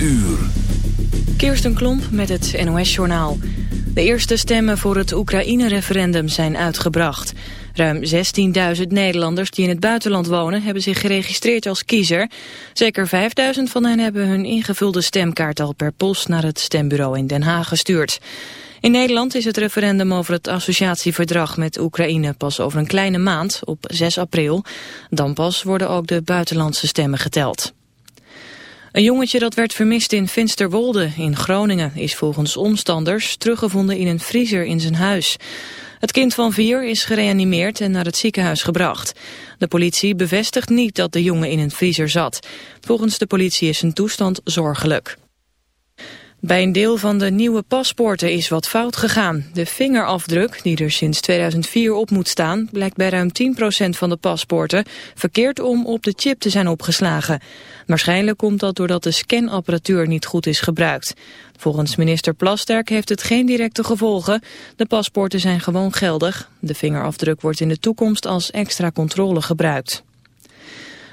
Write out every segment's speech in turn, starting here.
uur. Kirsten Klomp met het NOS-journaal. De eerste stemmen voor het Oekraïne-referendum zijn uitgebracht. Ruim 16.000 Nederlanders die in het buitenland wonen... hebben zich geregistreerd als kiezer. Zeker 5.000 van hen hebben hun ingevulde stemkaart al per post... naar het stembureau in Den Haag gestuurd. In Nederland is het referendum over het associatieverdrag met Oekraïne pas over een kleine maand, op 6 april. Dan pas worden ook de buitenlandse stemmen geteld. Een jongetje dat werd vermist in Finsterwolde in Groningen is volgens omstanders teruggevonden in een vriezer in zijn huis. Het kind van vier is gereanimeerd en naar het ziekenhuis gebracht. De politie bevestigt niet dat de jongen in een vriezer zat. Volgens de politie is zijn toestand zorgelijk. Bij een deel van de nieuwe paspoorten is wat fout gegaan. De vingerafdruk, die er sinds 2004 op moet staan, blijkt bij ruim 10% van de paspoorten verkeerd om op de chip te zijn opgeslagen. Waarschijnlijk komt dat doordat de scanapparatuur niet goed is gebruikt. Volgens minister Plasterk heeft het geen directe gevolgen. De paspoorten zijn gewoon geldig. De vingerafdruk wordt in de toekomst als extra controle gebruikt.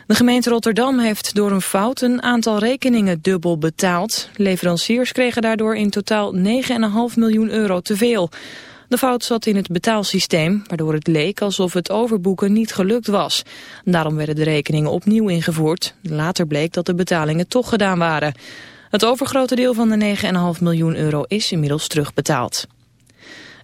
De gemeente Rotterdam heeft door een fout een aantal rekeningen dubbel betaald. Leveranciers kregen daardoor in totaal 9,5 miljoen euro te veel. De fout zat in het betaalsysteem, waardoor het leek alsof het overboeken niet gelukt was. Daarom werden de rekeningen opnieuw ingevoerd. Later bleek dat de betalingen toch gedaan waren. Het overgrote deel van de 9,5 miljoen euro is inmiddels terugbetaald.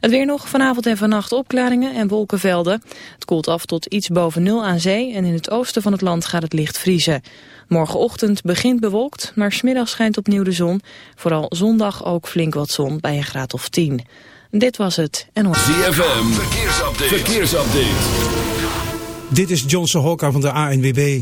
Het weer nog, vanavond en vannacht opklaringen en wolkenvelden. Het koelt af tot iets boven nul aan zee en in het oosten van het land gaat het licht vriezen. Morgenochtend begint bewolkt, maar smiddag schijnt opnieuw de zon. Vooral zondag ook flink wat zon bij een graad of 10. Dit was het. En ZFM, verkeersupdate. verkeersupdate. Dit is Johnson Hokka van de ANWB.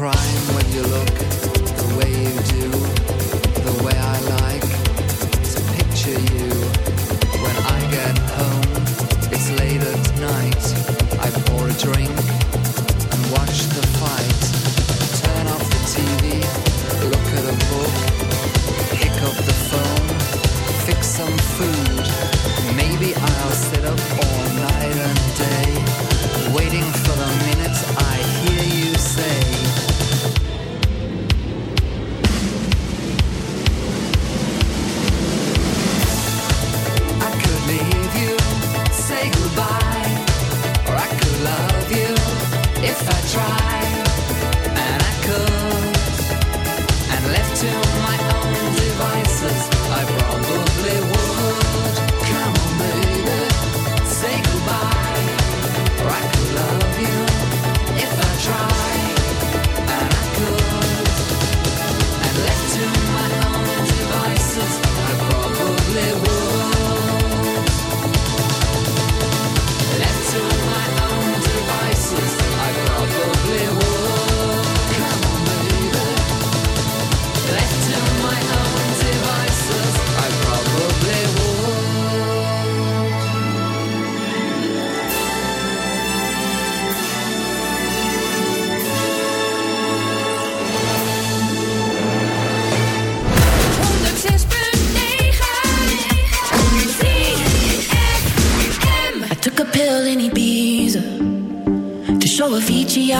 crime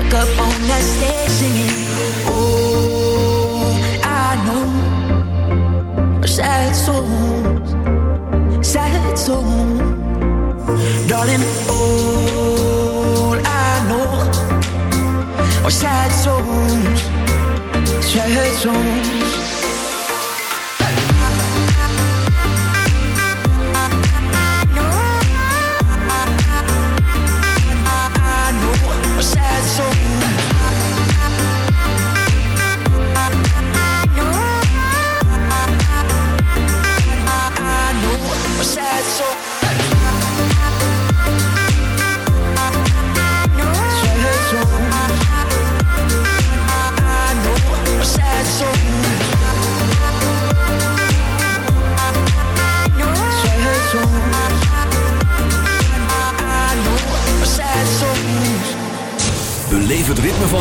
stuck up on that. Oh, I know sad songs, sad songs, darling. All I know sad songs, sad songs.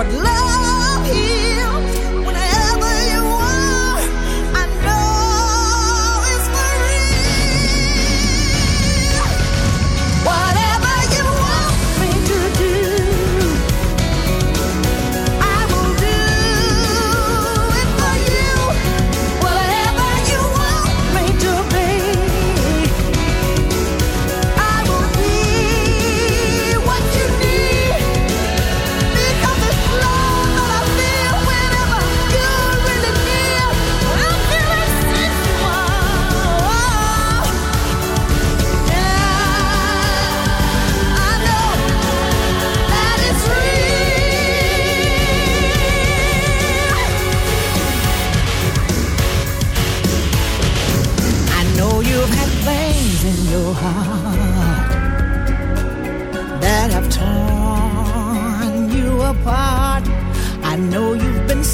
what love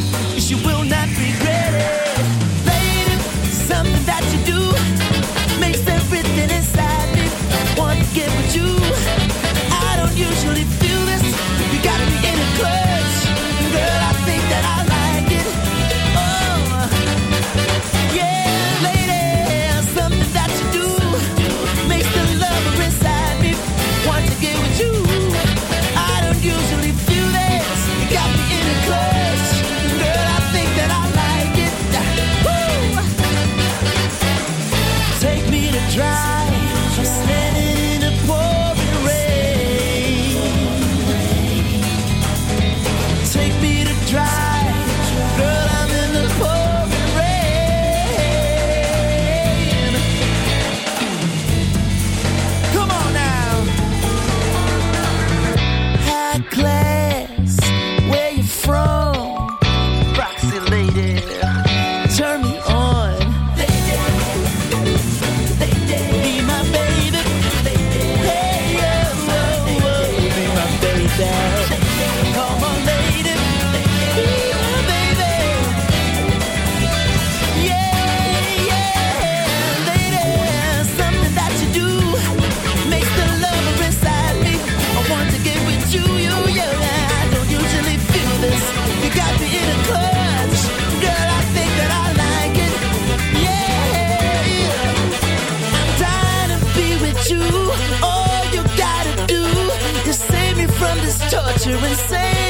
Thank you.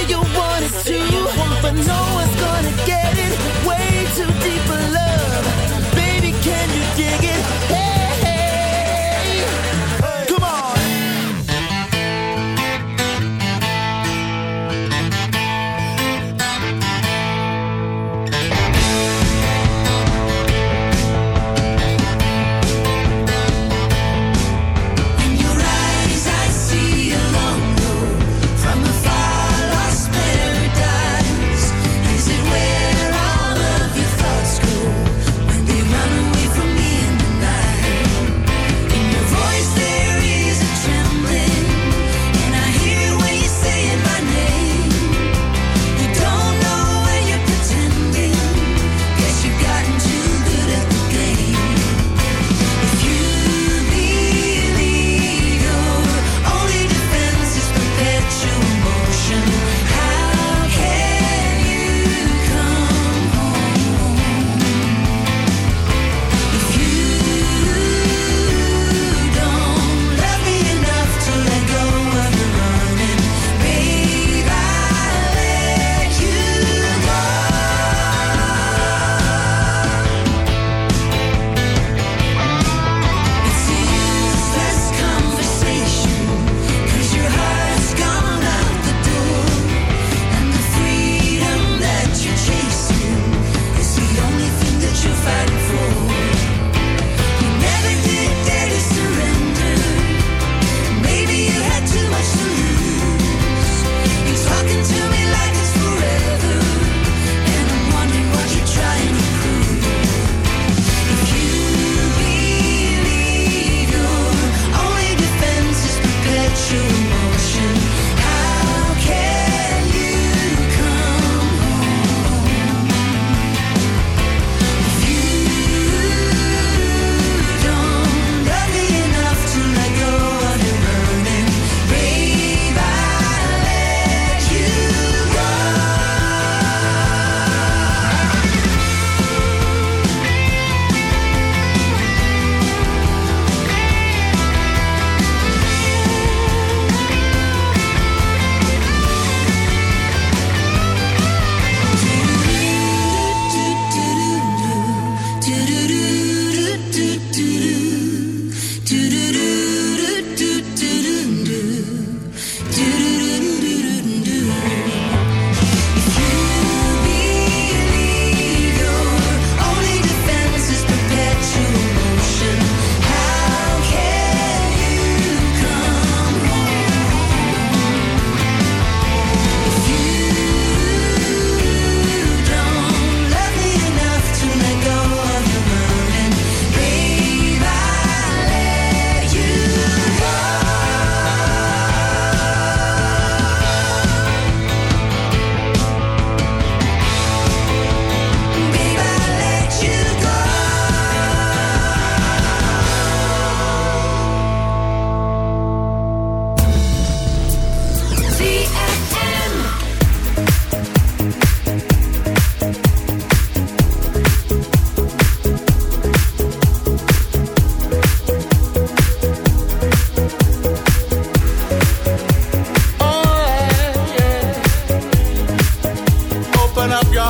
You want it too. But no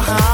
how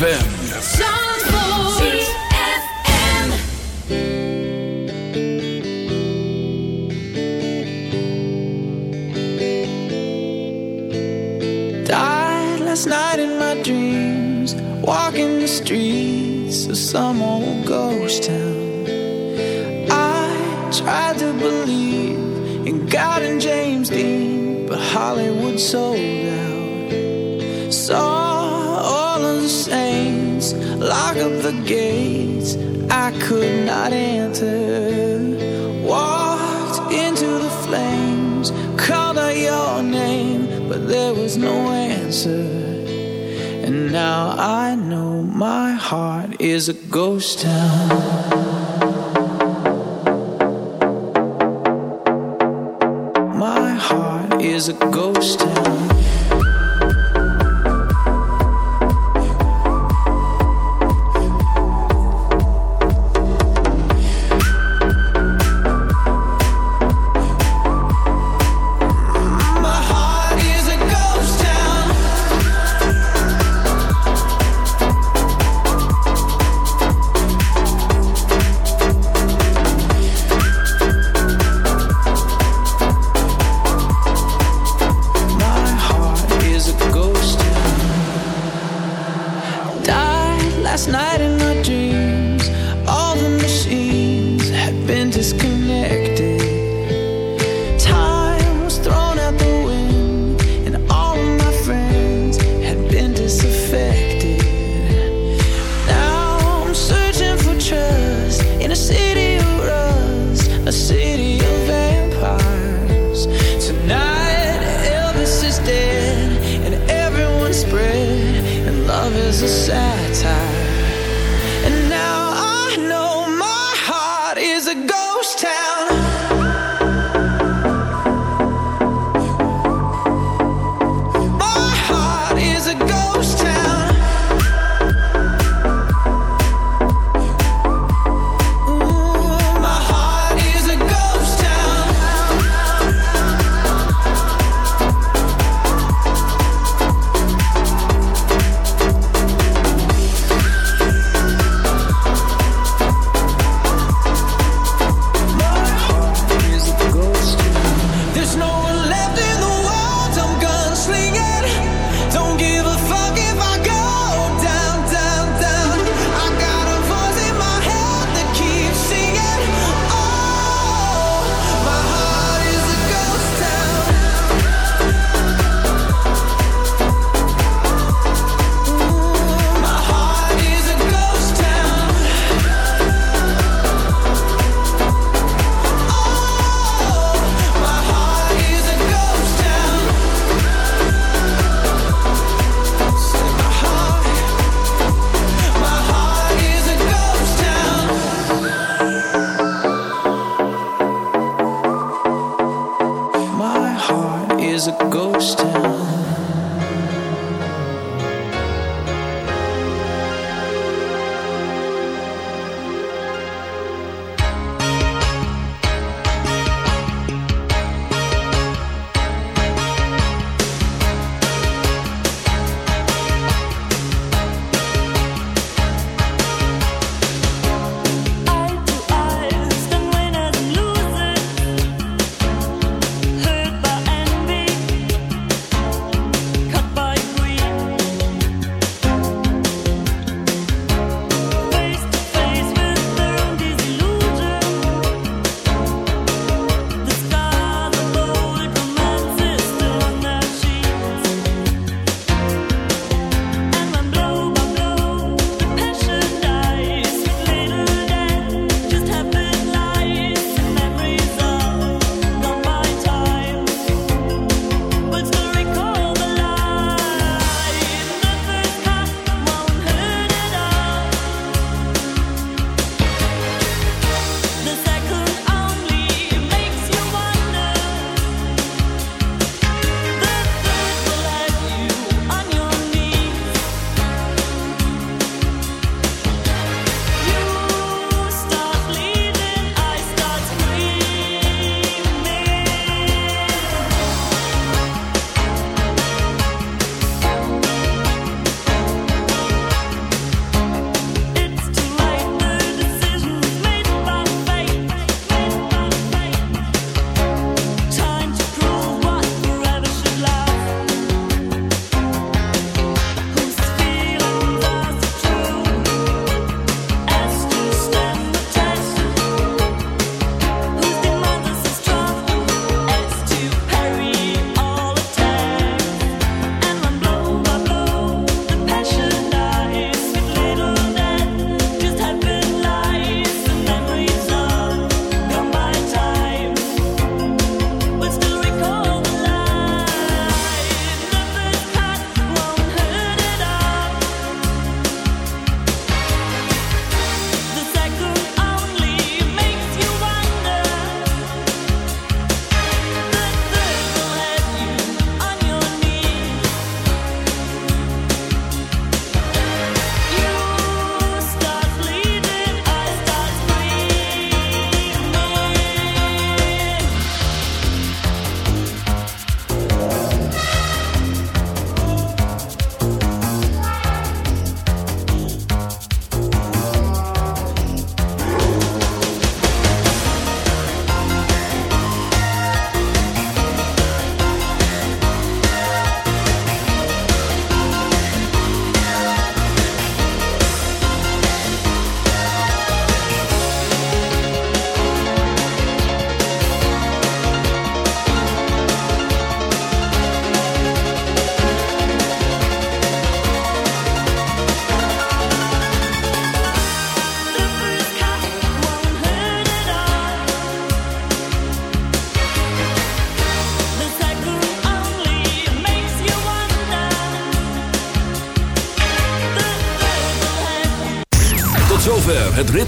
ZFM. Ghost town.